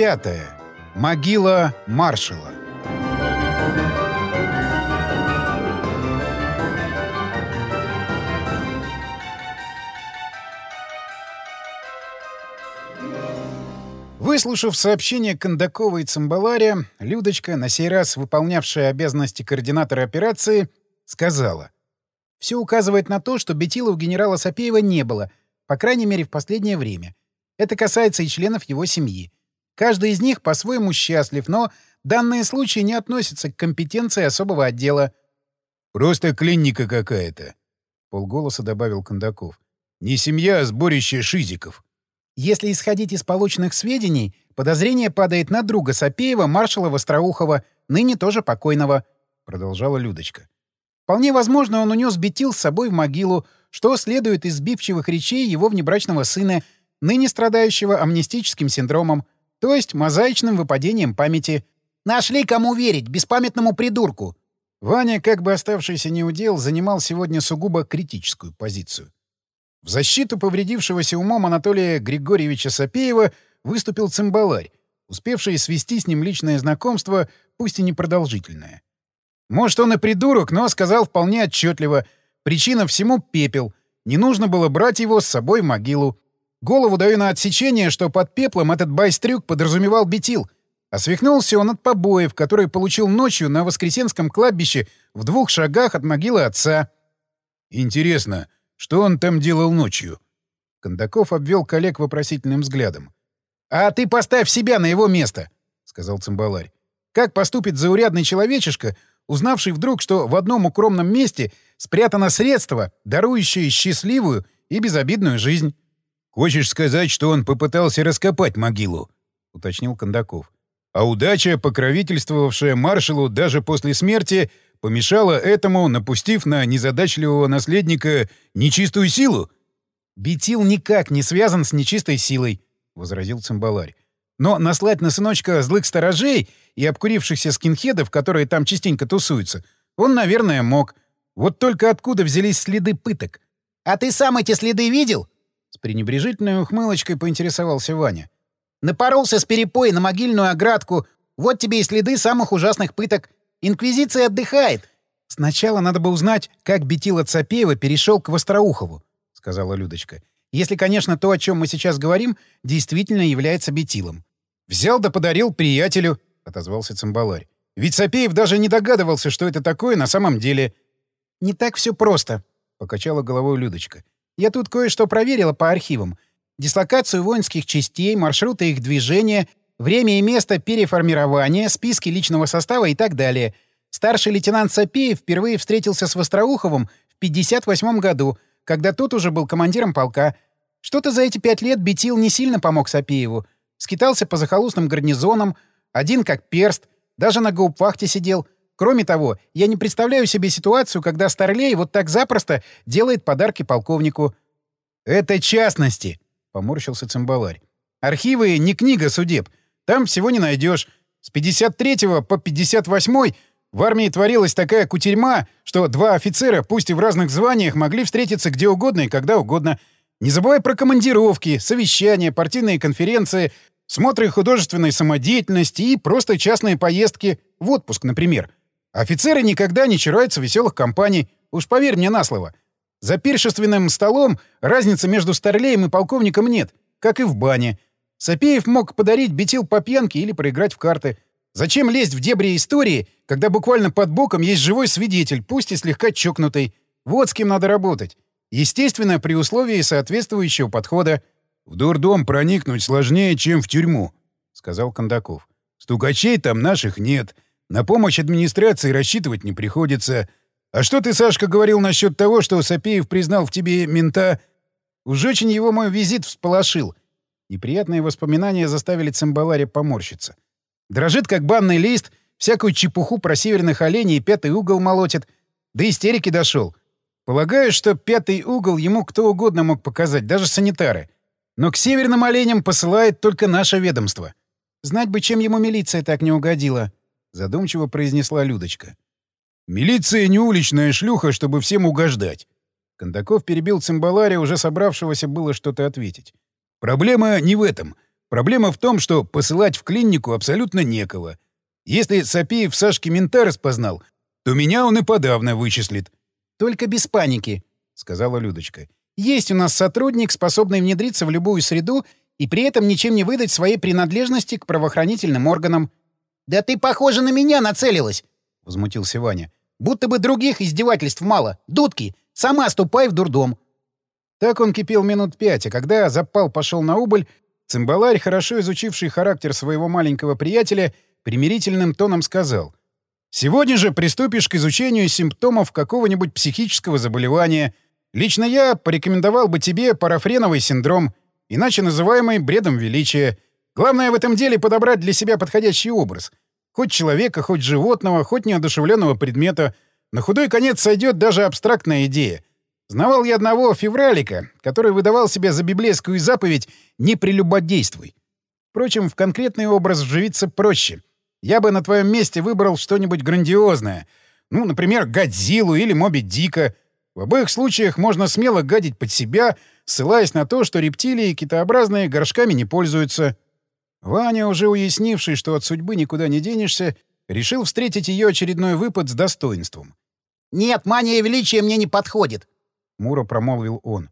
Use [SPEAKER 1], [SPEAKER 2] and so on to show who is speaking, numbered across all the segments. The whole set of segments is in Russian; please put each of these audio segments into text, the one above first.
[SPEAKER 1] пятая. Могила маршала. Выслушав сообщение Кондакова и Цимбаларя, Людочка, на сей раз выполнявшая обязанности координатора операции, сказала. «Все указывает на то, что бетила у генерала Сапеева не было, по крайней мере, в последнее время. Это касается и членов его семьи. Каждый из них по-своему счастлив, но данные случаи не относятся к компетенции особого отдела».
[SPEAKER 2] «Просто клиника какая-то», — полголоса добавил Кондаков. «Не семья, а сборище шизиков».
[SPEAKER 1] Если исходить из полученных сведений, подозрение падает на друга Сапеева, маршала Востроухова, ныне тоже покойного, — продолжала Людочка. Вполне возможно, он унес Бетил с собой в могилу, что следует из сбивчивых речей его внебрачного сына, ныне страдающего амнистическим синдромом, то есть мозаичным выпадением памяти. «Нашли кому верить, беспамятному придурку!» Ваня, как бы оставшийся неудел, занимал сегодня сугубо критическую позицию. В защиту повредившегося умом Анатолия Григорьевича Сапеева выступил цимбаларь, успевший свести с ним личное знакомство, пусть и непродолжительное. Может, он и придурок, но сказал вполне отчетливо. Причина всему — пепел. Не нужно было брать его с собой в могилу. Голову даю на отсечение, что под пеплом этот байстрюк подразумевал бетил. А свихнулся он от побоев, которые получил ночью на Воскресенском кладбище в двух шагах от могилы отца.
[SPEAKER 2] «Интересно, что он там делал ночью?
[SPEAKER 1] Кондаков обвел коллег вопросительным взглядом. «А ты поставь себя на его место», — сказал цимбаларь. «Как поступит заурядный человечишка, узнавший вдруг, что в одном укромном месте спрятано средство, дарующее счастливую и безобидную жизнь?»
[SPEAKER 2] «Хочешь сказать, что он попытался раскопать могилу?» — уточнил Кондаков. «А удача, покровительствовавшая маршалу даже после смерти, помешала этому, напустив на незадачливого наследника нечистую силу?
[SPEAKER 1] «Бетил никак не связан с нечистой силой», — возразил цимбаларь. «Но наслать на сыночка злых сторожей и обкурившихся скинхедов, которые там частенько тусуются, он, наверное, мог. Вот только откуда взялись следы пыток?» «А ты сам эти следы видел?» Пренебрежительной ухмылочкой поинтересовался Ваня. «Напоролся с перепоя на могильную оградку. Вот тебе и следы самых ужасных пыток. Инквизиция отдыхает. Сначала надо бы узнать, как Бетила Цапеева перешел к Востроухову, — сказала Людочка. Если, конечно, то, о чем мы сейчас говорим, действительно является Бетилом. Взял да подарил приятелю, — отозвался Цимбаларь. Ведь Сапеев даже не догадывался, что это такое на самом деле. — Не так все просто, — покачала головой Людочка. Я тут кое-что проверила по архивам. Дислокацию воинских частей, маршруты их движения, Время и место переформирования, списки личного состава и так далее. Старший лейтенант Сапеев впервые встретился с Востроуховым в 58 году, когда тот уже был командиром полка. Что-то за эти пять лет Бетил не сильно помог Сапееву. Скитался по захолустным гарнизонам, один как перст, даже на гауптвахте сидел. Кроме того, я не представляю себе ситуацию, когда Старлей вот так запросто делает подарки полковнику. «Это частности», — поморщился цимбаларь. «Архивы — не книга судеб». Там всего не найдешь. С 53 по 58 в армии творилась такая кутерьма, что два офицера, пусть и в разных званиях, могли встретиться где угодно и когда угодно. Не забывай про командировки, совещания, партийные конференции, смотры художественной самодеятельности и просто частные поездки в отпуск, например. Офицеры никогда не чураются веселых компаний, уж поверь мне на слово. За пиршественным столом разницы между старлеем и полковником нет, как и в бане — Сапеев мог подарить бетил по пьянке или проиграть в карты. Зачем лезть в дебри истории, когда буквально под боком есть живой свидетель, пусть и слегка чокнутый? Вот с кем надо работать. Естественно, при условии соответствующего подхода.
[SPEAKER 2] — В дурдом проникнуть сложнее, чем в тюрьму, — сказал Кондаков. — Стукачей там наших нет. На помощь администрации рассчитывать не приходится. А что ты, Сашка, говорил насчет того, что Сапеев признал в тебе мента?
[SPEAKER 1] Уж очень его мой визит всполошил. Неприятные воспоминания заставили Цимбаларе поморщиться. Дрожит, как банный лист, всякую чепуху про северных оленей и пятый угол молотит. До истерики дошел. Полагаю, что пятый угол ему кто угодно мог показать, даже санитары. Но к северным оленям посылает только наше ведомство. Знать бы, чем ему милиция так не угодила, — задумчиво произнесла Людочка.
[SPEAKER 2] «Милиция не уличная шлюха, чтобы всем угождать».
[SPEAKER 1] Кондаков перебил цимбаларе, уже собравшегося было что-то ответить.
[SPEAKER 2] Проблема не в этом. Проблема в том, что посылать в клинику абсолютно некого. Если Сапеев Сашки мента распознал, то меня он и подавно вычислит.
[SPEAKER 1] — Только без паники, — сказала Людочка. — Есть у нас сотрудник, способный внедриться в любую среду и при этом ничем не выдать своей принадлежности к правоохранительным органам. — Да ты, похоже, на меня нацелилась, — возмутился Ваня. — Будто бы других издевательств мало. Дудки, сама ступай в дурдом. Так он кипел минут пять, а когда запал пошел на убыль, цимбаларь, хорошо изучивший характер своего маленького приятеля, примирительным тоном сказал. «Сегодня же приступишь к изучению симптомов какого-нибудь психического заболевания. Лично я порекомендовал бы тебе парафреновый синдром, иначе называемый бредом величия. Главное в этом деле подобрать для себя подходящий образ. Хоть человека, хоть животного, хоть неодушевленного предмета. На худой конец сойдет даже абстрактная идея. Знавал я одного февралика, который выдавал себя за библейскую заповедь «не прелюбодействуй». Впрочем, в конкретный образ вживиться проще. Я бы на твоем месте выбрал что-нибудь грандиозное. Ну, например, Годзиллу или Моби Дика. В обоих случаях можно смело гадить под себя, ссылаясь на то, что рептилии китообразные горшками не пользуются. Ваня, уже уяснивший, что от судьбы никуда не денешься, решил встретить ее очередной выпад с достоинством. «Нет, мания величия мне не подходит», Муро промолвил он.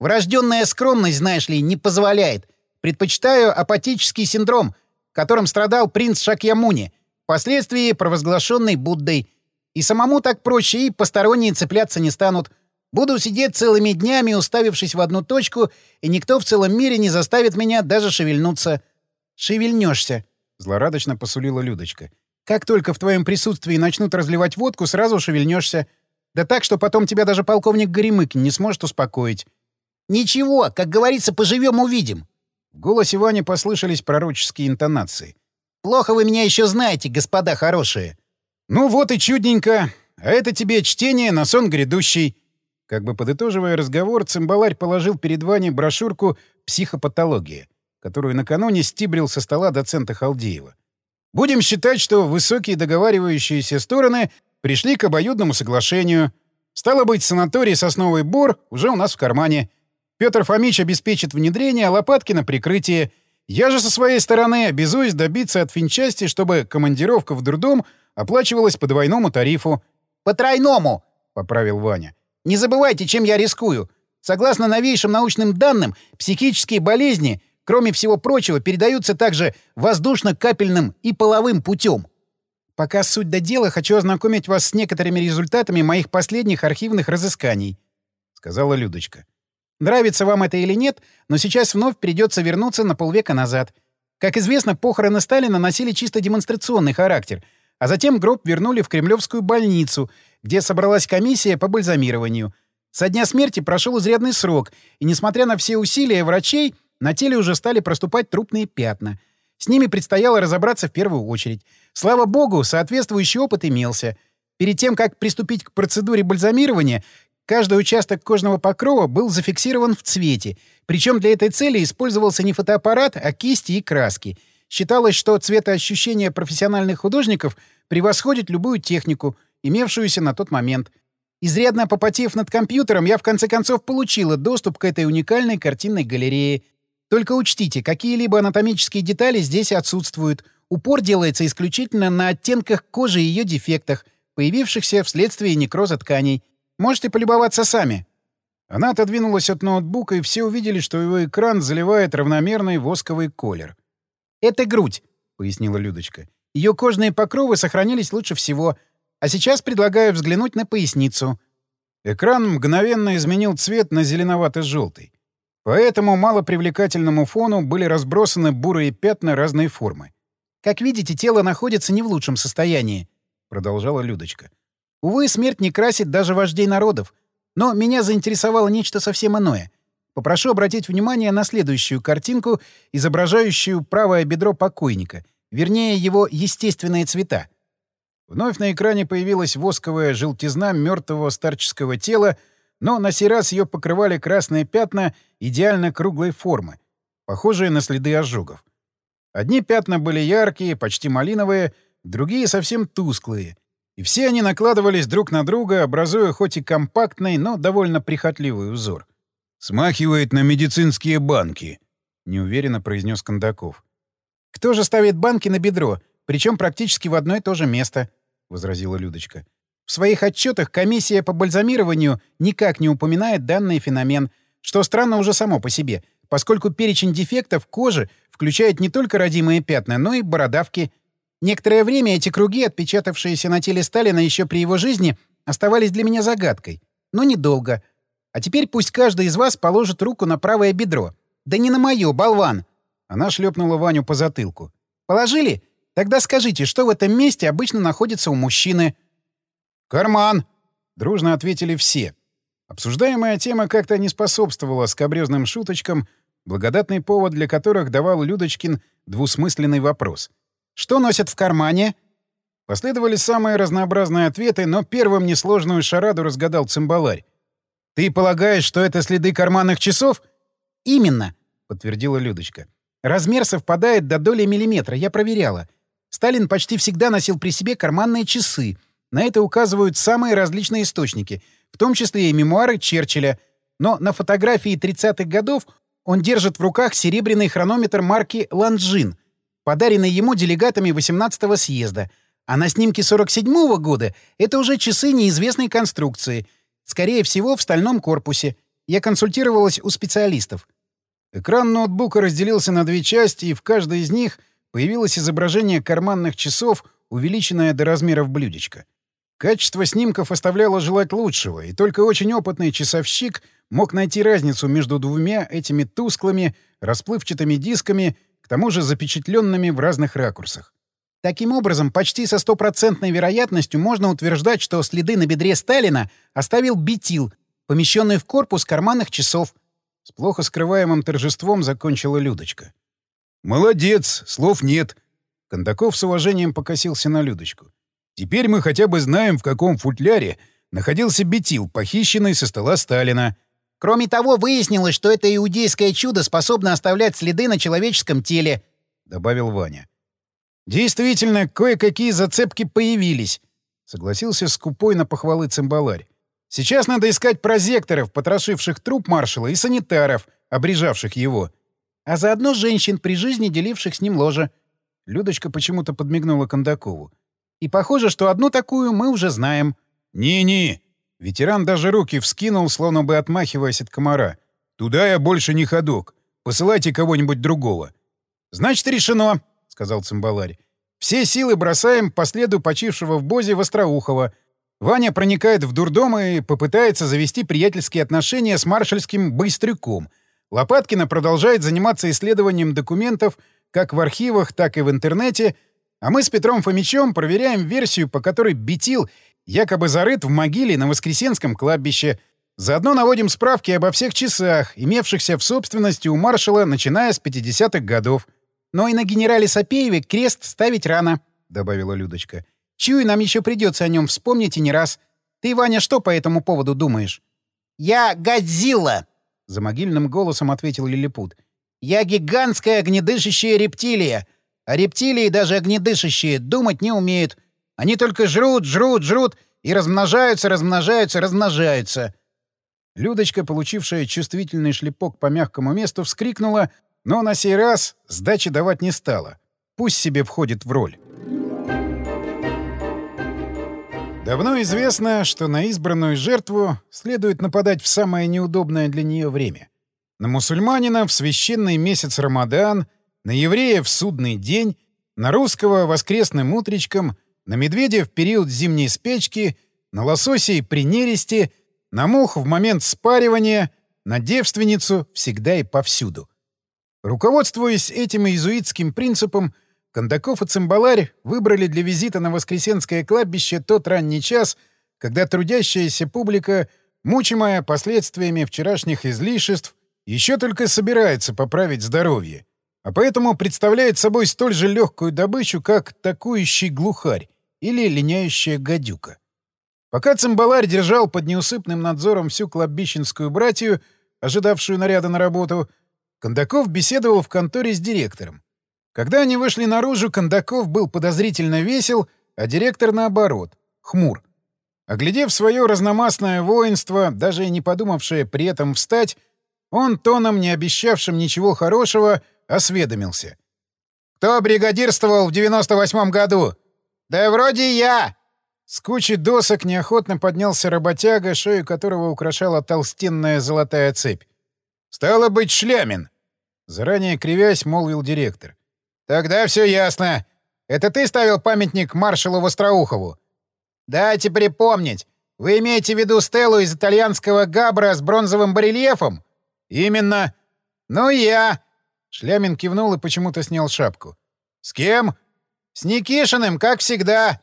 [SPEAKER 1] «Врожденная скромность, знаешь ли, не позволяет. Предпочитаю апатический синдром, которым страдал принц Шакьямуни, впоследствии провозглашенный Буддой. И самому так проще, и посторонние цепляться не станут. Буду сидеть целыми днями, уставившись в одну точку, и никто в целом мире не заставит меня даже шевельнуться. Шевельнешься, — злорадочно посулила Людочка. Как только в твоем присутствии начнут разливать водку, сразу шевельнешься. Да так, что потом тебя даже полковник Горемыкин не сможет успокоить. «Ничего, как говорится, поживем — увидим». В голосе Вани послышались пророческие интонации. «Плохо вы меня еще знаете, господа хорошие». «Ну вот и чудненько. А это тебе чтение на сон грядущий». Как бы подытоживая разговор, цимбаларь положил перед Ваней брошюрку «Психопатология», которую накануне стибрил со стола доцента Халдеева. «Будем считать, что высокие договаривающиеся стороны Пришли к обоюдному соглашению. Стало быть, санаторий «Сосновый бор» уже у нас в кармане. Петр Фомич обеспечит внедрение, а Лопаткина — прикрытие. Я же со своей стороны обязуюсь добиться от финчасти, чтобы командировка в дурдом оплачивалась по двойному тарифу. — По тройному! — поправил Ваня. — Не забывайте, чем я рискую. Согласно новейшим научным данным, психические болезни, кроме всего прочего, передаются также воздушно-капельным и половым путем. Пока суть до дела, хочу ознакомить вас с некоторыми результатами моих последних архивных разысканий», — сказала Людочка. «Нравится вам это или нет, но сейчас вновь придется вернуться на полвека назад. Как известно, похороны Сталина носили чисто демонстрационный характер, а затем гроб вернули в Кремлевскую больницу, где собралась комиссия по бальзамированию. Со дня смерти прошел изрядный срок, и, несмотря на все усилия врачей, на теле уже стали проступать трупные пятна — с ними предстояло разобраться в первую очередь. Слава богу, соответствующий опыт имелся. Перед тем, как приступить к процедуре бальзамирования, каждый участок кожного покрова был зафиксирован в цвете, причем для этой цели использовался не фотоаппарат, а кисти и краски. Считалось, что цветоощущение профессиональных художников превосходит любую технику, имевшуюся на тот момент. Изрядно попотев над компьютером, я в конце концов получила доступ к этой уникальной картинной галерее — только учтите, какие-либо анатомические детали здесь отсутствуют. Упор делается исключительно на оттенках кожи и ее дефектах, появившихся вследствие некроза тканей. Можете полюбоваться сами. Она отодвинулась от ноутбука, и все увидели, что его экран заливает равномерный восковый колер. «Это грудь», — пояснила Людочка. Ее кожные покровы сохранились лучше всего. А сейчас предлагаю взглянуть на поясницу. Экран мгновенно изменил цвет на зеленовато-желтый. По этому малопривлекательному фону были разбросаны бурые пятна разной формы. «Как видите, тело находится не в лучшем состоянии», — продолжала Людочка. «Увы, смерть не красит даже вождей народов. Но меня заинтересовало нечто совсем иное. Попрошу обратить внимание на следующую картинку, изображающую правое бедро покойника, вернее, его естественные цвета. Вновь на экране появилась восковая желтизна мертвого старческого тела — но на сей раз ее покрывали красные пятна идеально круглой формы, похожие на следы ожогов. Одни пятна были яркие, почти малиновые, другие совсем тусклые, и все они накладывались друг на друга, образуя хоть и компактный, но довольно прихотливый узор.
[SPEAKER 2] «Смахивает на медицинские банки», —
[SPEAKER 1] неуверенно произнес Кондаков. «Кто же ставит банки на бедро, причем практически в одно и то же место?» — возразила Людочка. «В своих отчетах комиссия по бальзамированию никак не упоминает данный феномен, что странно уже само по себе, поскольку перечень дефектов кожи включает не только родимые пятна, но и бородавки. Некоторое время эти круги, отпечатавшиеся на теле Сталина еще при его жизни, оставались для меня загадкой. Но недолго. А теперь пусть каждый из вас положит руку на правое бедро. Да не на мое, болван!» Она шлепнула Ваню по затылку. «Положили? Тогда скажите, что в этом месте обычно находится у мужчины?»
[SPEAKER 2] «Карман!»
[SPEAKER 1] — дружно ответили все. Обсуждаемая тема как-то не способствовала скобрезным шуточкам, благодатный повод для которых давал Людочкин двусмысленный вопрос. «Что носят в кармане?» Последовали самые разнообразные ответы, но первым несложную шараду разгадал цимбаларь. «Ты полагаешь, что это следы карманных часов?» «Именно», — подтвердила Людочка. «Размер совпадает до доли миллиметра, я проверяла. Сталин почти всегда носил при себе карманные часы. На это указывают самые различные источники, в том числе и мемуары Черчилля. Но на фотографии 30-х годов он держит в руках серебряный хронометр марки «Ланжин», подаренный ему делегатами 18-го съезда. А на снимке 47-го года это уже часы неизвестной конструкции. Скорее всего, в стальном корпусе. Я консультировалась у специалистов. Экран ноутбука разделился на две части, и в каждой из них появилось изображение карманных часов, увеличенное до размеров блюдечка. Качество снимков оставляло желать лучшего, и только очень опытный часовщик мог найти разницу между двумя этими тусклыми, расплывчатыми дисками, к тому же запечатленными в разных ракурсах. Таким образом, почти со стопроцентной вероятностью можно утверждать, что следы на бедре Сталина оставил бетил, помещенный в корпус карманных часов. С плохо скрываемым торжеством закончила Людочка.
[SPEAKER 2] «Молодец, слов нет». Кондаков с уважением покосился на Людочку. «Теперь мы хотя бы знаем, в каком футляре находился бетил, похищенный со стола Сталина».
[SPEAKER 1] «Кроме того, выяснилось, что это иудейское чудо способно оставлять следы на человеческом теле», — добавил Ваня. «Действительно, кое-какие зацепки появились», — согласился скупой на похвалы цимбаларь. «Сейчас надо искать прозекторов, потрошивших труп маршала, и санитаров, обрежавших его а заодно женщин, при жизни деливших с ним ложе. Людочка почему-то подмигнула Кондакову. И похоже, что одну такую мы уже знаем.
[SPEAKER 2] «Не-не!»
[SPEAKER 1] Ветеран даже руки вскинул, словно бы отмахиваясь от комара.
[SPEAKER 2] «Туда я больше не ходок. Посылайте кого-нибудь другого».
[SPEAKER 1] «Значит, решено», — сказал цимбаларь. «Все силы бросаем по следу почившего в Бозе Востроухова. Ваня проникает в дурдом и попытается завести приятельские отношения с маршальским Быстрюком — Лопаткина продолжает заниматься исследованием документов как в архивах, так и в интернете, а мы с Петром Фомичем проверяем версию, по которой Бетил якобы зарыт в могиле на Воскресенском кладбище. Заодно наводим справки обо всех часах, имевшихся в собственности у маршала, начиная с 50-х годов. Но и на генерале Сапееве крест ставить рано, — добавила Людочка. Чую, нам еще придется о нем вспомнить и не раз. Ты, Ваня, что по этому поводу думаешь? — Я Годзилла! За могильным голосом ответил Лилипут. «Я гигантская огнедышащая рептилия. А рептилии, даже огнедышащие, думать не умеют. Они только жрут, жрут, жрут и размножаются, размножаются, размножаются». Людочка, получившая чувствительный шлепок по мягкому месту, вскрикнула, но на сей раз сдачи давать не стала. Пусть себе входит в роль. Давно известно, что на избранную жертву следует нападать в самое неудобное для нее время. На мусульманина в священный месяц Рамадан, на еврея в судный день, на русского воскресным утречком, на медведя в период зимней спячки, на лососей при нересте, на мух в момент спаривания, на девственницу всегда и повсюду. Руководствуясь этим иезуитским принципом, Кондаков и Цимбаларь выбрали для визита на Воскресенское кладбище тот ранний час, когда трудящаяся публика, мучимая последствиями вчерашних излишеств, еще только собирается поправить здоровье, а поэтому представляет собой столь же легкую добычу, как такующий глухарь или линяющая гадюка. Пока Цимбаларь держал под неусыпным надзором всю кладбищенскую братью, ожидавшую наряда на работу, Кондаков беседовал в конторе с директором. Когда они вышли наружу, Кондаков был подозрительно весел, а директор, наоборот, хмур. Оглядев свое разномастное воинство, даже не подумавшее при этом встать, он тоном, не обещавшим ничего хорошего, осведомился. «Кто бригадирствовал в 98-м году?» «Да вроде я!» С кучи досок неохотно поднялся работяга, шею которого украшала толстенная золотая цепь. «Стало быть, Шлямин!» Заранее кривясь, молвил директор. «Тогда все ясно. Это ты ставил памятник маршалу Востроухову?» «Дайте припомнить. Вы имеете в виду стелу из итальянского габра с бронзовым барельефом?» «Именно». «Ну, я». Шлямин кивнул и почему-то снял шапку. «С кем?» «С Никишиным, как всегда».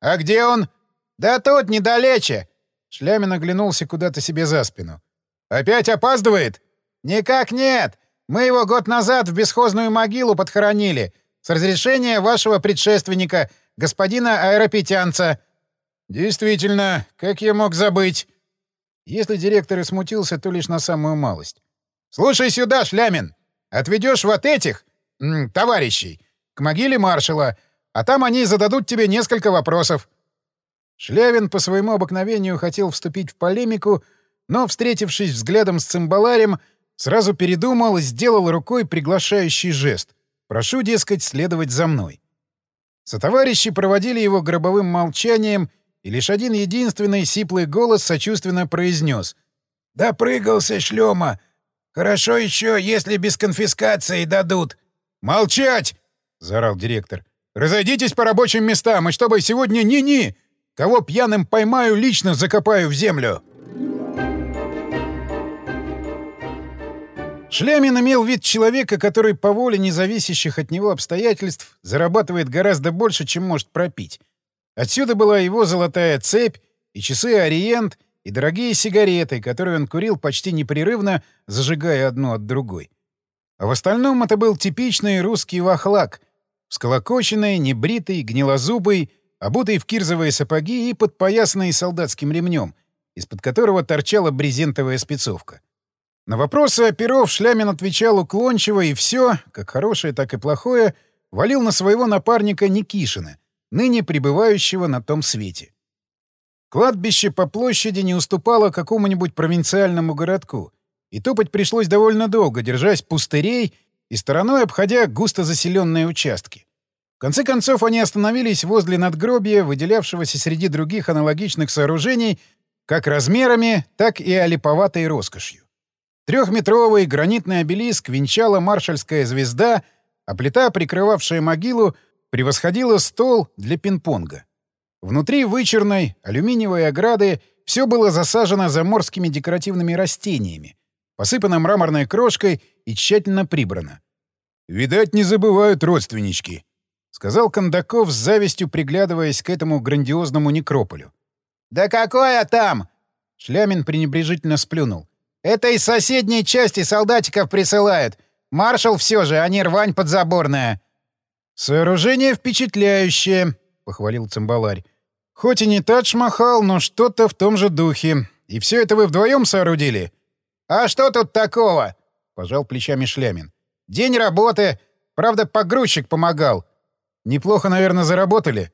[SPEAKER 1] «А где он?» «Да тут, недалече». Шлямин оглянулся куда-то себе за спину. «Опять опаздывает?» «Никак нет. Мы его год назад в бесхозную могилу подхоронили. С разрешения вашего предшественника, господина аэропетянца». «Действительно, как я мог забыть?» Если директор и смутился, то лишь на самую малость. «Слушай сюда, Шлямин! Отведешь вот этих, товарищей, к могиле маршала, а там они зададут тебе несколько вопросов». Шлявин по своему обыкновению хотел вступить в полемику, но, встретившись взглядом с цимбаларем, сразу передумал и сделал рукой приглашающий жест. «Прошу, дескать, следовать за мной». Сотоварищи проводили его гробовым молчанием, и лишь один единственный сиплый голос сочувственно произнес. «Допрыгался шлема! Хорошо еще, если без конфискации дадут!» «Молчать!» — заорал директор. «Разойдитесь по рабочим местам, и чтобы сегодня ни-ни! Кого пьяным поймаю, лично закопаю в землю!» Шлямин имел вид человека, который по воле независящих от него обстоятельств зарабатывает гораздо больше, чем может пропить. Отсюда была его золотая цепь и часы «Ориент», и дорогие сигареты, которые он курил почти непрерывно, зажигая одну от другой. А в остальном это был типичный русский вахлак, всколокоченный, небритый, гнилозубый, обутый в кирзовые сапоги и подпоясанный солдатским ремнем, из-под которого торчала брезентовая спецовка. На вопросы оперов Шлямин отвечал уклончиво, и все, как хорошее, так и плохое, валил на своего напарника Никишина — ныне пребывающего на том свете. Кладбище по площади не уступало какому-нибудь провинциальному городку, и топать пришлось довольно долго, держась пустырей и стороной обходя густо заселенные участки. В конце концов, они остановились возле надгробия, выделявшегося среди других аналогичных сооружений как размерами, так и олиповатой роскошью. Трехметровый гранитный обелиск венчала маршальская звезда, а плита, прикрывавшая могилу, превосходила стол для пинг-понга. Внутри вычерной алюминиевой ограды все было засажено заморскими декоративными растениями, посыпано мраморной крошкой и тщательно прибрано. «Видать, не забывают родственнички», — сказал Кондаков с завистью, приглядываясь к этому грандиозному некрополю. «Да какое там?» — Шлямин пренебрежительно сплюнул. «Это из соседней части солдатиков присылают. Маршал все же, а не рвань подзаборная». «Сооружение впечатляющее», — похвалил цимбаларь. «Хоть и не Тадж-Махал, но что-то в том же духе. И все это вы вдвоем соорудили?» «А что тут такого?» — пожал плечами Шлямин. «День работы. Правда, погрузчик помогал. Неплохо, наверное, заработали?»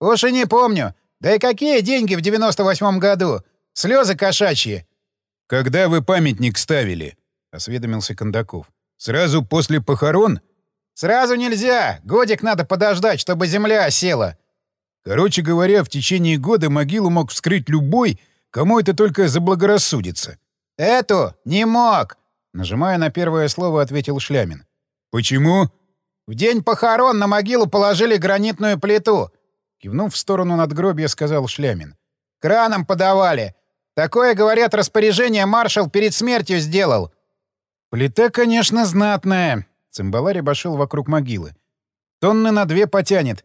[SPEAKER 1] «Уж и не помню. Да и какие деньги в девяносто восьмом году? Слезы кошачьи».
[SPEAKER 2] «Когда вы памятник ставили?» — осведомился Кондаков. «Сразу после похорон?»
[SPEAKER 1] «Сразу нельзя! Годик надо подождать, чтобы земля осела!»
[SPEAKER 2] Короче говоря, в течение года могилу мог вскрыть любой, кому это только заблагорассудится.
[SPEAKER 1] «Эту не мог!» — нажимая на первое слово, ответил Шлямин.
[SPEAKER 2] «Почему?»
[SPEAKER 1] «В день похорон на могилу положили гранитную плиту!» Кивнув в сторону надгробья, сказал Шлямин. «Краном подавали! Такое, говорят, распоряжение маршал перед смертью сделал!» «Плита, конечно, знатная!» Цимбаларь обошел вокруг могилы. «Тонны на две потянет.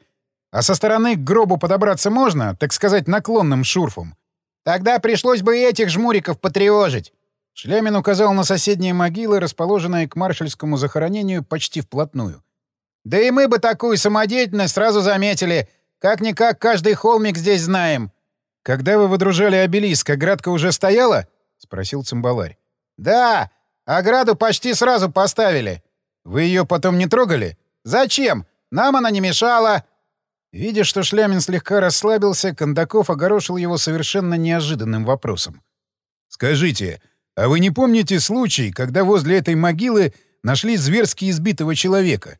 [SPEAKER 1] А со стороны к гробу подобраться можно, так сказать, наклонным шурфом. Тогда пришлось бы и этих жмуриков потревожить». Шлямин указал на соседние могилы, расположенные к маршальскому захоронению почти вплотную. «Да и мы бы такую самодеятельность сразу заметили. Как-никак каждый холмик здесь знаем». «Когда вы выдружали обелиск, оградка уже стояла?» — спросил цимбаларь. «Да, ограду почти сразу поставили. Вы ее потом не трогали? Зачем? Нам она не мешала. Видя, что Шлямин слегка расслабился, Кондаков огорошил его совершенно неожиданным вопросом.
[SPEAKER 2] «Скажите, а вы не помните случай, когда возле этой могилы нашли зверски избитого человека?»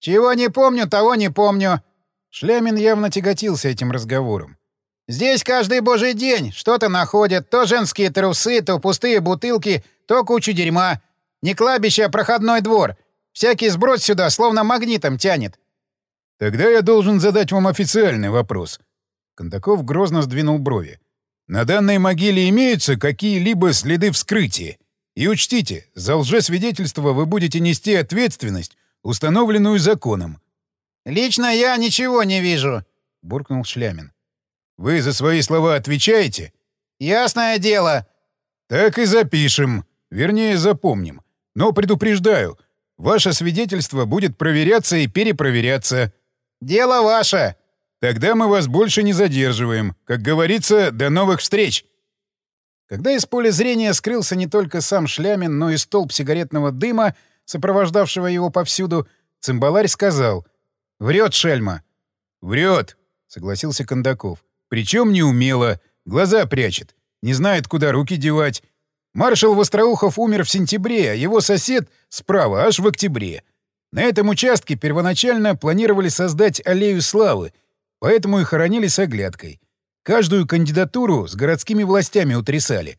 [SPEAKER 1] «Чего не помню, того не помню». Шлямин явно тяготился этим разговором. «Здесь каждый божий день что-то находят. То женские трусы, то пустые бутылки, то кучу дерьма. Не кладбище, а проходной двор. Всякий сброд сюда словно магнитом тянет».
[SPEAKER 2] «Тогда я должен задать вам официальный вопрос». Кондаков грозно сдвинул брови. «На данной могиле имеются какие-либо следы вскрытия? И учтите, за лжесвидетельство вы будете нести ответственность, установленную законом.
[SPEAKER 1] «Лично я ничего не вижу», — буркнул Шлямин.
[SPEAKER 2] «Вы за свои слова отвечаете?»
[SPEAKER 1] «Ясное дело».
[SPEAKER 2] «Так и запишем. Вернее, запомним. Но предупреждаю, ваше свидетельство будет проверяться и перепроверяться».
[SPEAKER 1] «Дело ваше».
[SPEAKER 2] «Тогда мы вас больше не задерживаем. Как говорится, до новых встреч».
[SPEAKER 1] Когда из поля зрения скрылся не только сам Шлямин, но и столб сигаретного дыма, сопровождавшего его повсюду, цимбаларь сказал «Врет, шельма!»
[SPEAKER 2] «Врет!» — согласился Кондаков. «Причем неумело, глаза прячет, не знает, куда руки девать. Маршал Востроухов умер в сентябре, а его сосед справа аж в октябре. На этом участке первоначально планировали создать аллею славы, поэтому и хоронили с оглядкой. Каждую кандидатуру с городскими властями утрясали.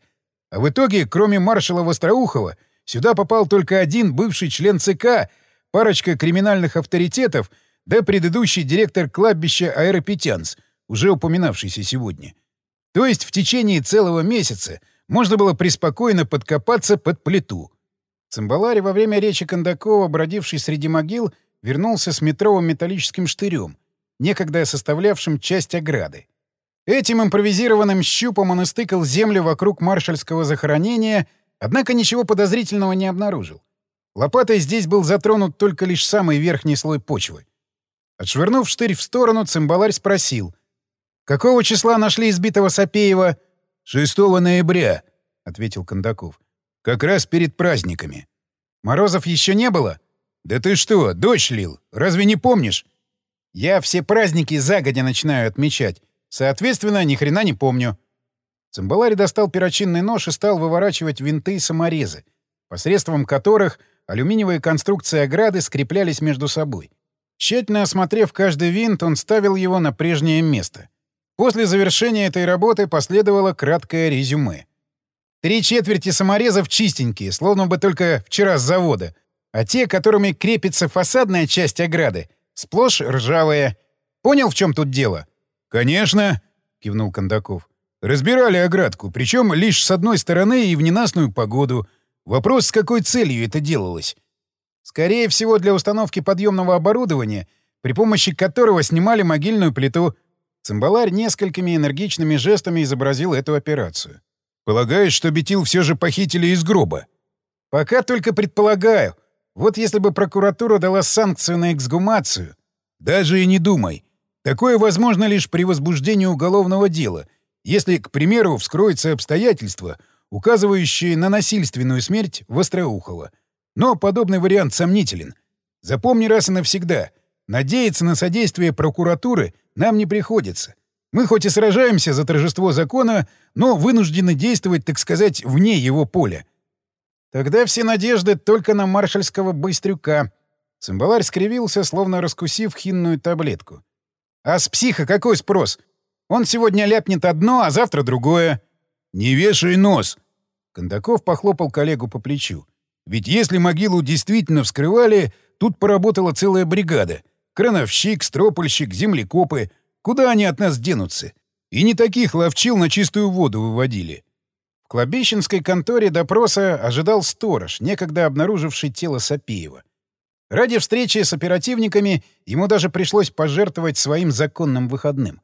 [SPEAKER 2] А в итоге, кроме маршала Востроухова, Сюда попал только один бывший член ЦК, парочка криминальных авторитетов, да предыдущий директор кладбища Аэропетянс, уже упоминавшийся сегодня. То есть в течение целого месяца можно было преспокойно подкопаться под плиту.
[SPEAKER 1] Цимбалари во время речи Кондакова, бродивший среди могил, вернулся с метровым металлическим штырем, некогда составлявшим часть ограды. Этим импровизированным щупом он истыкал землю вокруг маршальского захоронения — Однако ничего подозрительного не обнаружил. Лопатой здесь был затронут только лишь самый верхний слой почвы. Отшвырнув штырь в сторону, цимбаларь спросил. «Какого числа нашли избитого Сапеева?»
[SPEAKER 2] «6 ноября», — ответил Кондаков. «Как раз перед праздниками».
[SPEAKER 1] «Морозов еще не было?»
[SPEAKER 2] «Да ты что, дождь лил? Разве не помнишь?»
[SPEAKER 1] «Я все праздники загодя начинаю отмечать. Соответственно, ни хрена не помню». Цимбалари достал перочинный нож и стал выворачивать винты и саморезы, посредством которых алюминиевые конструкции ограды скреплялись между собой. Тщательно осмотрев каждый винт, он ставил его на прежнее место. После завершения этой работы последовало краткое резюме. Три четверти саморезов чистенькие, словно бы только вчера с завода, а те, которыми крепится фасадная часть ограды, сплошь ржавые. Понял, в чем тут дело?
[SPEAKER 2] — Конечно, — кивнул Кондаков. Разбирали оградку, причем лишь с одной стороны и в ненастную погоду. Вопрос, с какой целью это делалось?
[SPEAKER 1] Скорее всего, для установки подъемного оборудования, при помощи которого снимали могильную плиту. Цимбаларь несколькими энергичными жестами изобразил эту операцию.
[SPEAKER 2] «Полагаешь, что Бетил все же похитили из гроба?»
[SPEAKER 1] «Пока только предполагаю. Вот если бы прокуратура дала санкцию на эксгумацию...»
[SPEAKER 2] «Даже и не думай. Такое возможно лишь при возбуждении уголовного дела — если, к примеру, вскроется обстоятельства, указывающие на насильственную смерть Востроухова. Но подобный вариант сомнителен. Запомни раз и навсегда. Надеяться на содействие прокуратуры нам не приходится. Мы хоть и сражаемся за торжество закона, но вынуждены действовать, так сказать, вне его поля.
[SPEAKER 1] Тогда все надежды только на маршальского быстрюка. Цимбаларь скривился, словно раскусив хинную таблетку. А с психа какой спрос? Он сегодня ляпнет одно, а завтра другое.
[SPEAKER 2] Не вешай нос. Кондаков похлопал коллегу по плечу. Ведь если могилу действительно вскрывали, тут поработала целая бригада. Крановщик, стропольщик, землекопы. Куда они от нас денутся? И не таких ловчил на чистую воду выводили.
[SPEAKER 1] В Клобищенской конторе допроса ожидал сторож, некогда обнаруживший тело Сапеева. Ради встречи с оперативниками ему даже пришлось пожертвовать своим законным выходным.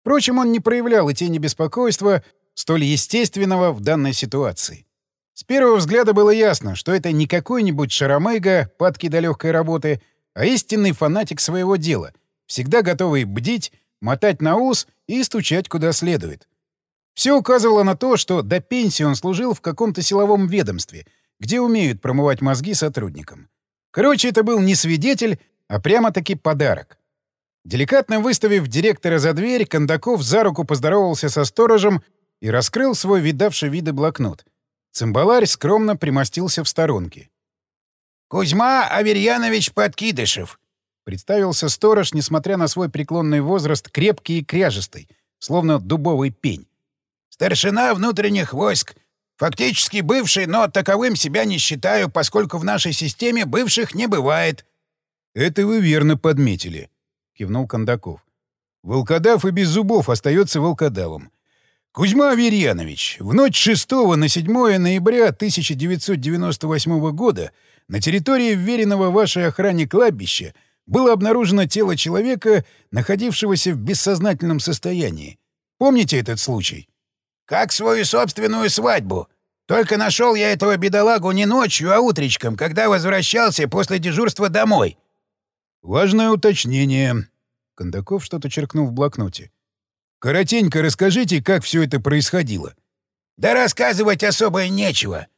[SPEAKER 1] Впрочем, он не проявлял и тени беспокойства, столь естественного в данной ситуации. С первого взгляда было ясно, что это не какой-нибудь шаромейга, падки до легкой работы, а истинный фанатик своего дела, всегда готовый бдить, мотать на ус и стучать куда следует. Все указывало на то, что до пенсии он служил в каком-то силовом ведомстве, где умеют промывать мозги сотрудникам. Короче, это был не свидетель, а прямо-таки подарок. Деликатно выставив директора за дверь, Кондаков за руку поздоровался со сторожем и раскрыл свой видавший виды блокнот. Цимбаларь скромно примостился в сторонке.
[SPEAKER 3] «Кузьма Аверьянович Подкидышев», —
[SPEAKER 1] представился сторож, несмотря на свой преклонный возраст, крепкий и кряжестый, словно дубовый пень.
[SPEAKER 3] «Старшина внутренних войск. Фактически бывший, но таковым себя не считаю, поскольку в нашей системе бывших не бывает».
[SPEAKER 2] «Это вы верно подметили», — кивнул Кондаков. «Волкодав и без зубов остается волкодавом. Кузьма Аверьянович, в ночь 6 на 7 ноября 1998 года на территории вверенного вашей охране кладбища было обнаружено тело человека, находившегося в бессознательном состоянии. Помните этот случай?
[SPEAKER 3] Как свою собственную свадьбу. Только нашел я этого бедолагу не ночью, а утречком, когда возвращался после дежурства домой.
[SPEAKER 2] Важное уточнение. Кондаков что-то черкнул в блокноте. Коротенько расскажите, как все это происходило.
[SPEAKER 3] Да рассказывать особо нечего.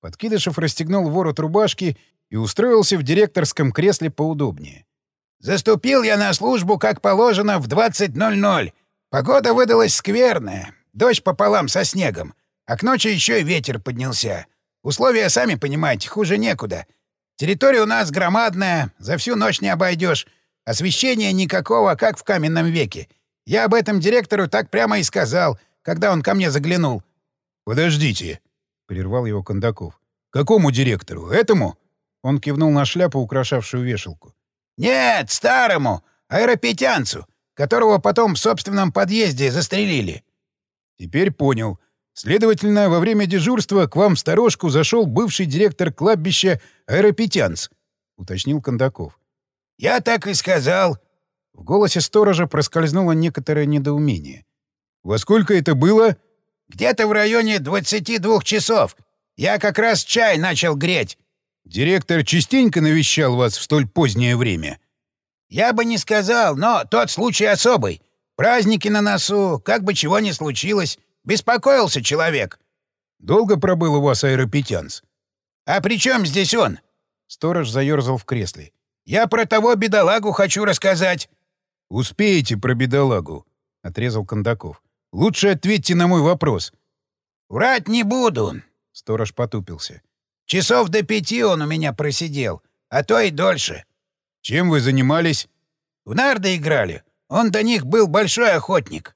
[SPEAKER 1] Подкидышев расстегнул ворот рубашки и устроился в директорском кресле поудобнее.
[SPEAKER 3] Заступил я на службу, как положено, в 20.00. Погода выдалась скверная. Дождь пополам со снегом. А к ночи еще и ветер поднялся. Условия, сами понимаете, хуже некуда. Территория у нас громадная, за всю ночь не обойдешь. Освещения никакого, как в каменном веке. Я об этом директору так прямо и сказал, когда он ко мне заглянул.
[SPEAKER 2] «Подождите», — прервал его Кондаков. «Какому директору? Этому?»
[SPEAKER 1] Он кивнул на шляпу, украшавшую вешалку.
[SPEAKER 3] «Нет, старому, аэропетянцу, которого потом в собственном подъезде застрелили».
[SPEAKER 2] Теперь понял. Следовательно, во время дежурства к вам в сторожку зашел бывший директор кладбища Аэропетянц, — уточнил Кондаков.
[SPEAKER 3] — Я так и сказал.
[SPEAKER 1] В голосе сторожа проскользнуло некоторое недоумение.
[SPEAKER 2] — Во сколько это было?
[SPEAKER 3] — Где-то в районе 22 часов. Я как раз чай начал греть.
[SPEAKER 2] — Директор частенько навещал вас в столь позднее время?
[SPEAKER 3] — Я бы не сказал, но тот случай особый. Праздники на носу, как бы чего ни случилось. Беспокоился человек.
[SPEAKER 2] Долго пробыл у вас аэропетянц?
[SPEAKER 3] А при чем здесь он?
[SPEAKER 1] Сторож заерзал в кресле.
[SPEAKER 3] Я про того бедолагу хочу рассказать.
[SPEAKER 2] Успеете про бедолагу, отрезал Кондаков. Лучше ответьте на мой вопрос.
[SPEAKER 3] Врать не буду.
[SPEAKER 1] Сторож потупился.
[SPEAKER 3] Часов до пяти он у меня просидел, а то и дольше.
[SPEAKER 2] Чем вы занимались?
[SPEAKER 3] В нарды играли. Он до них был большой охотник.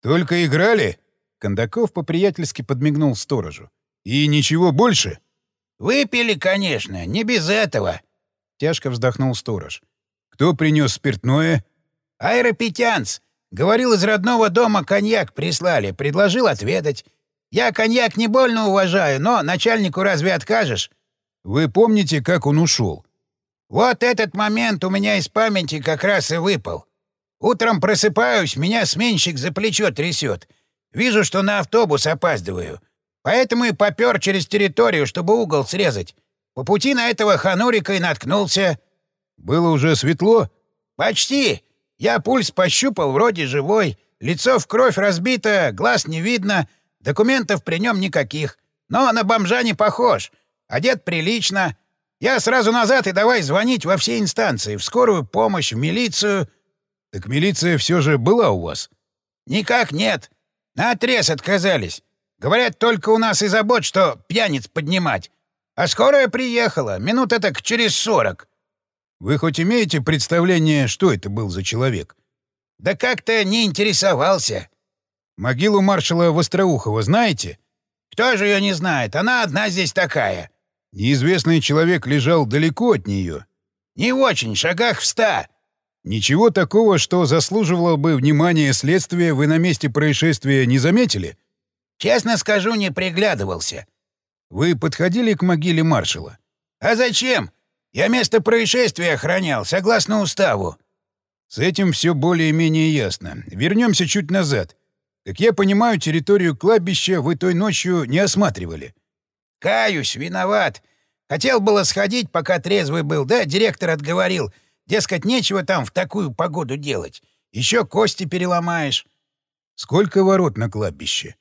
[SPEAKER 2] Только играли?
[SPEAKER 1] Кондаков по-приятельски подмигнул сторожу.
[SPEAKER 2] И ничего больше?
[SPEAKER 3] Выпили, конечно, не без этого.
[SPEAKER 1] Тяжко вздохнул сторож.
[SPEAKER 2] Кто принес спиртное?
[SPEAKER 3] Аэропетянц. Говорил, из родного дома коньяк прислали, предложил отведать. Я коньяк не больно уважаю, но начальнику разве откажешь?
[SPEAKER 2] Вы помните, как он ушел?
[SPEAKER 3] Вот этот момент у меня из памяти как раз и выпал. Утром просыпаюсь, меня сменщик за плечо трясет. Вижу, что на автобус опаздываю. Поэтому и попер через территорию, чтобы угол срезать. По пути на этого ханурика и наткнулся.
[SPEAKER 2] Было уже светло?
[SPEAKER 3] Почти. Я пульс пощупал, вроде живой. Лицо в кровь разбито, глаз не видно. Документов при нем никаких. Но на бомжа не похож. Одет прилично. Я сразу назад и давай звонить во все инстанции. В скорую помощь, в милицию.
[SPEAKER 2] Так милиция все же была у вас?
[SPEAKER 3] Никак нет. На отрез отказались. Говорят, только у нас и забот, что пьяниц поднимать. А скорая приехала, минут так через сорок.
[SPEAKER 2] Вы хоть имеете представление, что это был за человек?
[SPEAKER 3] Да как-то не интересовался.
[SPEAKER 2] Могилу маршала Востроухова знаете?
[SPEAKER 3] Кто же ее не знает? Она одна здесь такая.
[SPEAKER 2] Неизвестный человек лежал далеко от нее.
[SPEAKER 3] Не очень, шагах в ста.
[SPEAKER 2] Ничего такого, что заслуживало бы внимания следствия, вы на месте происшествия не заметили?
[SPEAKER 3] Честно скажу, не приглядывался.
[SPEAKER 2] Вы подходили к могиле маршала?
[SPEAKER 3] А зачем? Я место происшествия охранял, согласно уставу.
[SPEAKER 2] С этим все более-менее ясно. Вернемся чуть назад. Как я понимаю, территорию кладбища вы той ночью не осматривали.
[SPEAKER 3] Каюсь, виноват. Хотел было сходить, пока трезвый был, да директор отговорил — Дескать, нечего там в такую погоду делать. Еще кости переломаешь.
[SPEAKER 2] Сколько ворот на кладбище?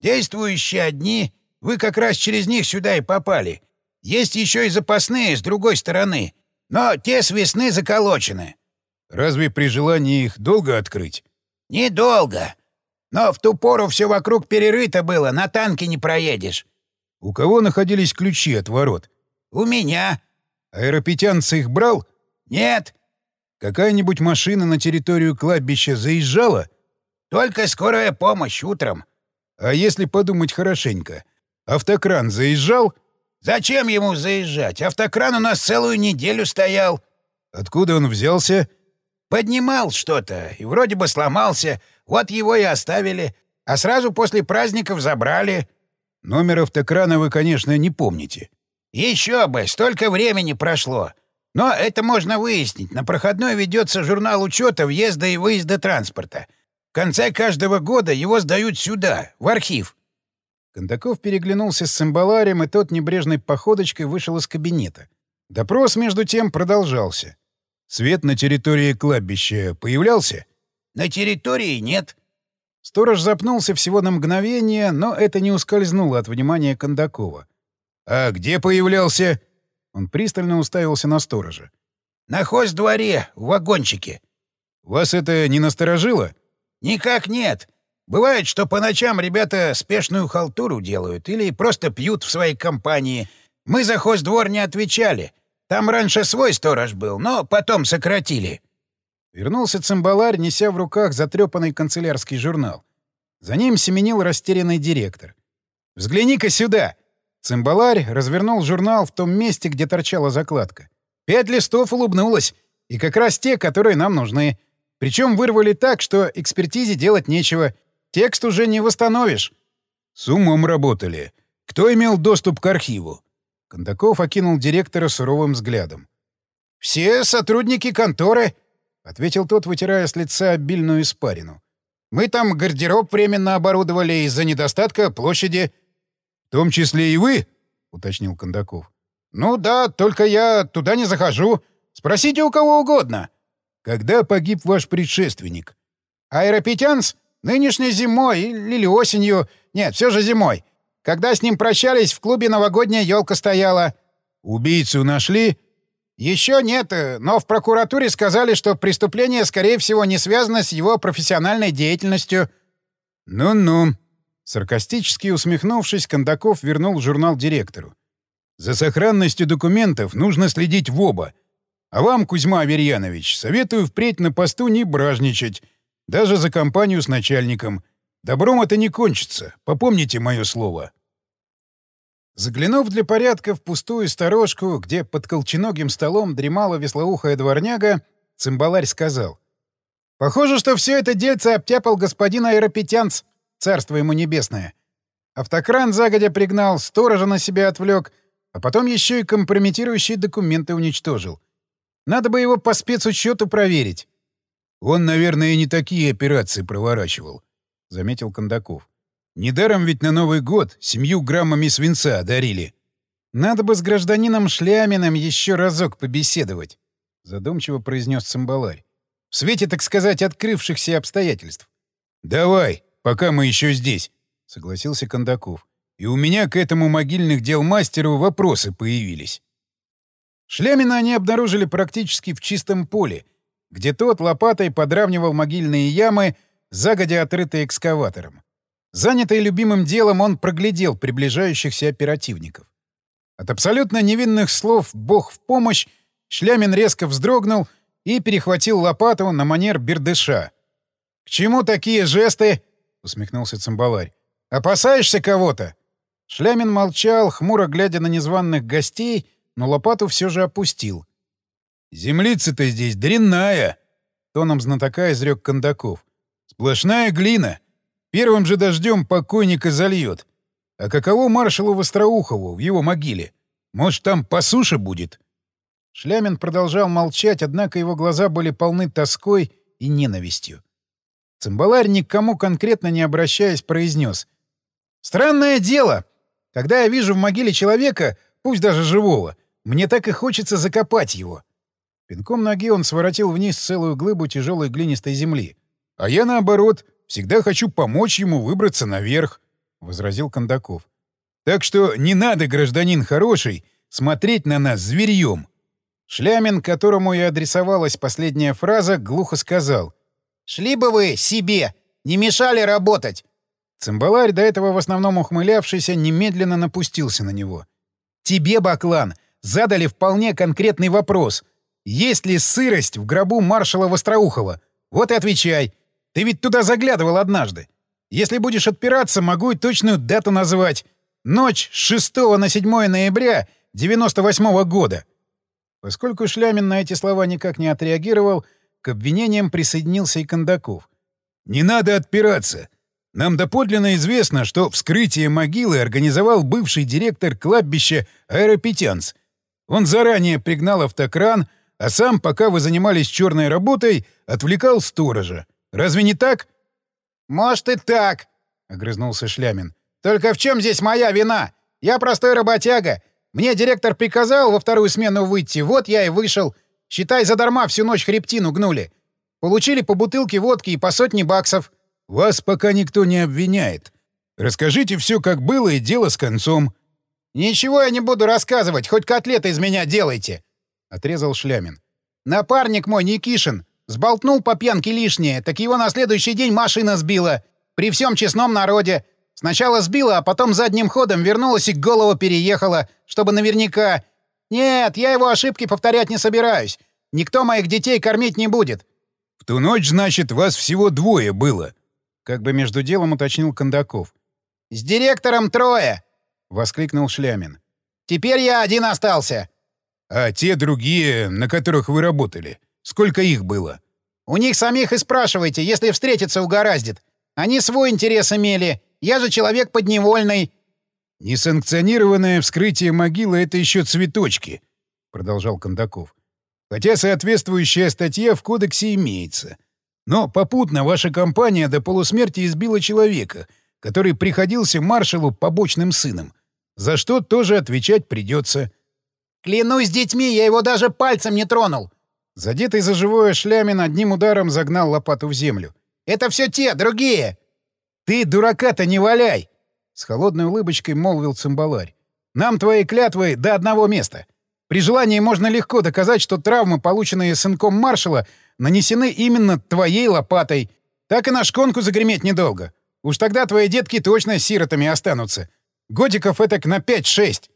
[SPEAKER 3] Действующие одни. Вы как раз через них сюда и попали. Есть еще и запасные с другой стороны. Но те с весны заколочены.
[SPEAKER 2] Разве при желании их долго открыть?
[SPEAKER 3] Недолго. Но в ту пору все вокруг перерыто было, на танке не проедешь.
[SPEAKER 2] У кого находились ключи от ворот?
[SPEAKER 3] У меня.
[SPEAKER 2] Аэропетянцы их брал?
[SPEAKER 3] Нет.
[SPEAKER 2] Какая-нибудь машина на территорию кладбища заезжала?
[SPEAKER 3] Только скорая помощь утром.
[SPEAKER 2] А если подумать хорошенько, автокран заезжал?
[SPEAKER 3] Зачем ему заезжать? Автокран у нас целую неделю стоял.
[SPEAKER 2] Откуда он взялся?
[SPEAKER 3] Поднимал что-то и вроде бы сломался. Вот его и оставили. А сразу после праздников забрали.
[SPEAKER 2] Номер автокрана вы, конечно, не помните.
[SPEAKER 3] Еще бы, столько времени прошло. Но это можно выяснить. На проходной ведется журнал учета въезда и выезда транспорта. В конце каждого года его сдают сюда, в архив.
[SPEAKER 1] Кондаков переглянулся с цимбаларем, и тот небрежной походочкой вышел из кабинета. Допрос, между тем, продолжался.
[SPEAKER 2] Свет на территории кладбища появлялся?
[SPEAKER 3] На территории нет.
[SPEAKER 1] Сторож запнулся всего на мгновение, но это не ускользнуло от внимания Кондакова.
[SPEAKER 2] «А где появлялся?»
[SPEAKER 1] Он пристально уставился на сторожа.
[SPEAKER 3] «На хоздворе, в вагончике».
[SPEAKER 2] «Вас это не насторожило?»
[SPEAKER 3] «Никак нет. Бывает, что по ночам ребята спешную халтуру делают или просто пьют в своей компании. Мы за хоздвор не отвечали. Там раньше свой сторож был, но потом сократили».
[SPEAKER 1] Вернулся цимбаларь, неся в руках затрепанный канцелярский журнал. За ним семенил растерянный директор. «Взгляни-ка сюда!» Цимбаларь развернул журнал в том месте, где торчала закладка. Пять листов улыбнулось. И как раз те, которые нам нужны. Причем вырвали так, что экспертизе делать нечего. Текст уже не восстановишь.
[SPEAKER 2] С умом работали. Кто имел доступ к архиву?
[SPEAKER 1] Кондаков окинул директора суровым взглядом. «Все сотрудники конторы», — ответил тот, вытирая с лица обильную испарину. «Мы там гардероб временно оборудовали из-за недостатка площади».
[SPEAKER 2] «В том числе и вы?» — уточнил Кондаков.
[SPEAKER 1] «Ну да, только я туда не захожу. Спросите у кого угодно».
[SPEAKER 2] «Когда погиб ваш предшественник?»
[SPEAKER 1] «Аэропетянс? Нынешней зимой или осенью. Нет, все же зимой. Когда с ним прощались, в клубе новогодняя елка стояла.
[SPEAKER 2] Убийцу нашли?
[SPEAKER 1] Еще нет, но в прокуратуре сказали, что преступление, скорее всего, не связано с его профессиональной деятельностью.
[SPEAKER 2] Ну-ну.
[SPEAKER 1] Саркастически усмехнувшись, Кондаков вернул журнал директору.
[SPEAKER 2] За сохранностью документов нужно следить в оба. А вам, Кузьма Аверьянович, советую впредь на посту не бражничать, даже за компанию с начальником — Добром это не кончится. Попомните мое слово.
[SPEAKER 1] Заглянув для порядка в пустую сторожку, где под колченогим столом дремала веслоухая дворняга, цимбаларь сказал. «Похоже, что все это дельце обтяпал господин Аэропетянц, царство ему небесное. Автокран загодя пригнал, сторожа на себя отвлек, а потом еще и компрометирующие документы уничтожил. Надо бы его по спецучету проверить».
[SPEAKER 2] Он, наверное, и не такие операции проворачивал заметил Кондаков. «Недаром ведь на Новый год семью граммами свинца одарили».
[SPEAKER 1] «Надо бы с гражданином Шляминым еще разок побеседовать», — задумчиво произнес цимбаларь. «В свете, так сказать, открывшихся обстоятельств».
[SPEAKER 2] «Давай, пока мы еще здесь», — согласился Кондаков. «И у меня к этому могильных дел мастеру вопросы появились».
[SPEAKER 1] Шлямина они обнаружили практически в чистом поле, где тот лопатой подравнивал могильные ямы, загодя отрытый экскаватором. Занятый любимым делом, он проглядел приближающихся оперативников. От абсолютно невинных слов «Бог в помощь» Шлямин резко вздрогнул и перехватил лопату на манер бердыша. «К чему такие жесты?» — усмехнулся цимбаларь. «Опасаешься кого-то?» Шлямин молчал, хмуро глядя на незваных гостей, но лопату все же опустил.
[SPEAKER 2] «Землица-то здесь дрянная!» — тоном знатока изрек Кондаков. Сплошная глина. Первым же дождем покойника зальет. А каково маршалу Востроухову в его могиле? Может, там по суше будет?
[SPEAKER 1] Шлямин продолжал молчать, однако его глаза были полны тоской и ненавистью. Цимбаларь, никому конкретно не обращаясь, произнес. «Странное дело. Когда я вижу в могиле человека, пусть даже живого, мне так и хочется закопать его». Пинком ноги он своротил вниз целую глыбу тяжелой глинистой земли.
[SPEAKER 2] А я, наоборот, всегда хочу помочь ему выбраться наверх, — возразил Кондаков. Так что не надо, гражданин хороший, смотреть на нас зверьем.
[SPEAKER 1] Шлямин, которому и адресовалась последняя фраза, глухо сказал. «Шли бы вы себе! Не мешали работать!» Цимбаларь, до этого в основном ухмылявшийся, немедленно напустился на него. «Тебе, Баклан, задали вполне конкретный вопрос. Есть ли сырость в гробу маршала Востроухова? Вот и отвечай. Ты ведь туда заглядывал однажды. Если будешь отпираться, могу и точную дату назвать. Ночь с 6 на 7 ноября 98 -го года. Поскольку Шлямин на эти слова никак не отреагировал, к обвинениям присоединился и Кондаков.
[SPEAKER 2] «Не надо отпираться. Нам доподлинно известно, что вскрытие могилы организовал бывший директор кладбища Аэропетянц. Он заранее пригнал автокран, а сам, пока вы занимались черной работой, отвлекал сторожа. Разве не так?»
[SPEAKER 1] «Может и так», — огрызнулся Шлямин. «Только в чем здесь моя вина? Я простой работяга. Мне директор приказал во вторую смену выйти, вот я и вышел. Считай, задарма всю ночь хребтину гнули. Получили по бутылке водки и по сотне баксов.
[SPEAKER 2] Вас пока никто не обвиняет. Расскажите все, как было, и дело с концом.
[SPEAKER 1] Ничего я не буду рассказывать, хоть котлеты из меня делайте, — отрезал Шлямин. Напарник мой, Никишин, сболтнул по пьянке лишнее, так его на следующий день машина сбила. При всем честном народе. Сначала сбила, а потом задним ходом вернулась и голову переехала, чтобы наверняка... Нет, я его ошибки повторять не собираюсь. Никто моих детей кормить не будет.
[SPEAKER 2] — В ту ночь, значит, вас всего двое было?
[SPEAKER 1] — как бы между делом уточнил Кондаков. — С директором трое! — воскликнул Шлямин. — Теперь я один остался.
[SPEAKER 2] — А те другие, на которых вы работали, сколько их было?
[SPEAKER 1] — У них самих и спрашивайте, если встретиться угораздит. Они свой интерес имели. Я же человек подневольный.
[SPEAKER 2] — Несанкционированное вскрытие могилы — это еще цветочки, — продолжал Кондаков. — Хотя соответствующая статья в кодексе имеется. Но попутно ваша компания до полусмерти избила человека, который приходился маршалу побочным сыном. За что тоже отвечать придется.
[SPEAKER 1] — Клянусь детьми, я его даже пальцем не тронул. Задетый за живое Шлямин одним ударом загнал лопату в землю. — Это все те, другие! «Ты дурака-то не валяй!» — с холодной улыбочкой молвил цимбаларь. «Нам твои клятвы до одного места. При желании можно легко доказать, что травмы, полученные сынком маршала, нанесены именно твоей лопатой. Так и на шконку загреметь недолго. Уж тогда твои детки точно сиротами останутся. Годиков этак на 5-6.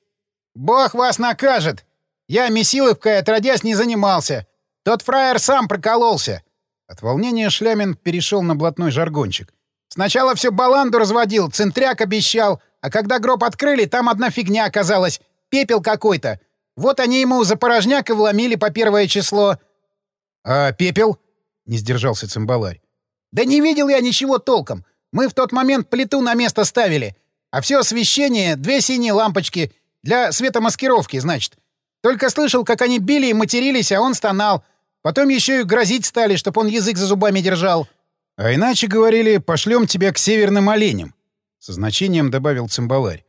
[SPEAKER 1] Бог вас накажет! Я Месиловкой отродясь не занимался. Тот фраер сам прокололся. От волнения Шлямин перешел на блатной жаргончик. Сначала все баланду разводил, центряк обещал, а когда гроб открыли, там одна фигня оказалась. Пепел какой-то. Вот они ему за порожняк и вломили по первое число. — А пепел? — не сдержался цимбаларь. — Да не видел я ничего толком. Мы в тот момент плиту на место ставили. А все освещение — две синие лампочки. Для светомаскировки, значит. Только слышал, как они били и матерились, а он стонал. Потом еще и грозить стали, чтоб он язык за зубами держал. — а иначе, говорили, пошлем тебя к северным оленям. Со значением добавил цимбаларь.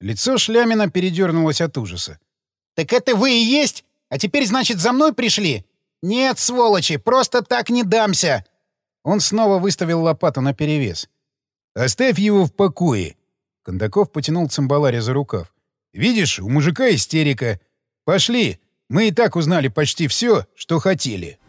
[SPEAKER 1] Лицо Шлямина передернулось от ужаса. «Так это вы и есть? А теперь, значит, за мной пришли? Нет, сволочи, просто так не дамся!» Он снова выставил лопату наперевес.
[SPEAKER 2] «Оставь его в покое!» Кондаков потянул цимбаларя за рукав. «Видишь, у мужика истерика. Пошли, мы и так узнали почти все, что хотели».